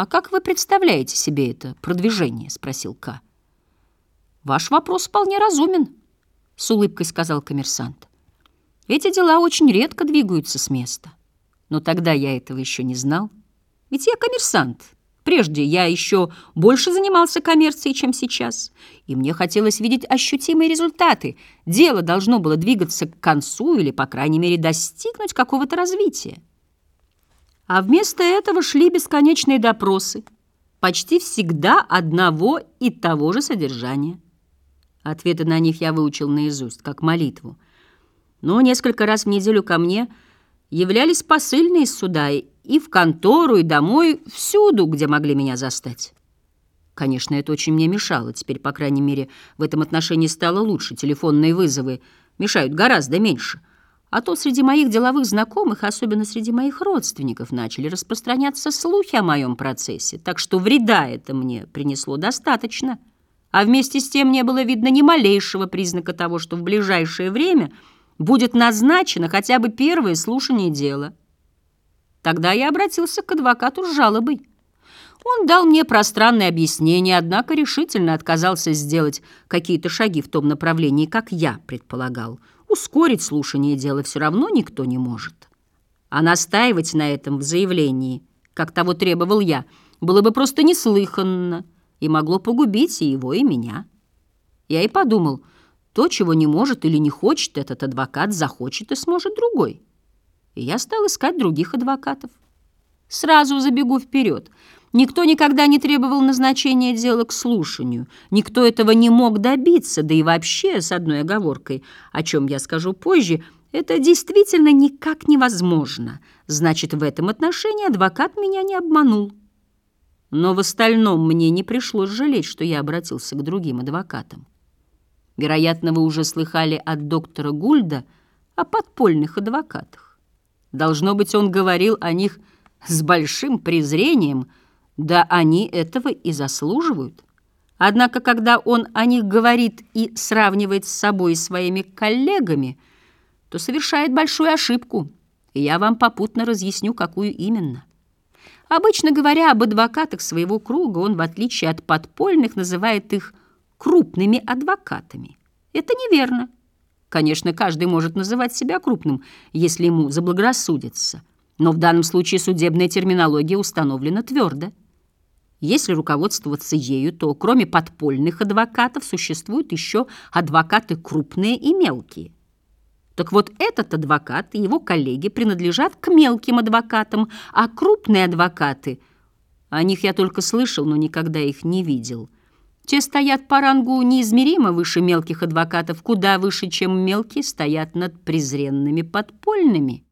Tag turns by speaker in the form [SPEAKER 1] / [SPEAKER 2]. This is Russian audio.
[SPEAKER 1] «А как вы представляете себе это продвижение?» — спросил К. «Ваш вопрос вполне разумен», — с улыбкой сказал коммерсант. «Эти дела очень редко двигаются с места. Но тогда я этого еще не знал. Ведь я коммерсант. Прежде я еще больше занимался коммерцией, чем сейчас. И мне хотелось видеть ощутимые результаты. Дело должно было двигаться к концу или, по крайней мере, достигнуть какого-то развития. А вместо этого шли бесконечные допросы, почти всегда одного и того же содержания. Ответы на них я выучил наизусть, как молитву. Но несколько раз в неделю ко мне являлись посыльные из суда и в контору, и домой, всюду, где могли меня застать. Конечно, это очень мне мешало. Теперь, по крайней мере, в этом отношении стало лучше. Телефонные вызовы мешают гораздо меньше. А то среди моих деловых знакомых, особенно среди моих родственников, начали распространяться слухи о моем процессе, так что вреда это мне принесло достаточно. А вместе с тем не было видно ни малейшего признака того, что в ближайшее время будет назначено хотя бы первое слушание дела. Тогда я обратился к адвокату с жалобой. Он дал мне пространное объяснение, однако решительно отказался сделать какие-то шаги в том направлении, как я предполагал – Ускорить слушание дела все равно никто не может. А настаивать на этом в заявлении, как того требовал я, было бы просто неслыханно и могло погубить и его, и меня. Я и подумал, то, чего не может или не хочет этот адвокат, захочет и сможет другой. И я стал искать других адвокатов. Сразу забегу вперед — Никто никогда не требовал назначения дела к слушанию. Никто этого не мог добиться, да и вообще, с одной оговоркой, о чем я скажу позже, это действительно никак невозможно. Значит, в этом отношении адвокат меня не обманул. Но в остальном мне не пришлось жалеть, что я обратился к другим адвокатам. Вероятно, вы уже слыхали от доктора Гульда о подпольных адвокатах. Должно быть, он говорил о них с большим презрением – да они этого и заслуживают. Однако, когда он о них говорит и сравнивает с собой и своими коллегами, то совершает большую ошибку, и я вам попутно разъясню, какую именно. Обычно говоря об адвокатах своего круга, он, в отличие от подпольных, называет их крупными адвокатами. Это неверно. Конечно, каждый может называть себя крупным, если ему заблагорассудится. Но в данном случае судебная терминология установлена твердо. Если руководствоваться ею, то кроме подпольных адвокатов существуют еще адвокаты крупные и мелкие. Так вот, этот адвокат и его коллеги принадлежат к мелким адвокатам, а крупные адвокаты, о них я только слышал, но никогда их не видел. Те стоят по рангу неизмеримо выше мелких адвокатов, куда выше, чем мелкие стоят над презренными подпольными.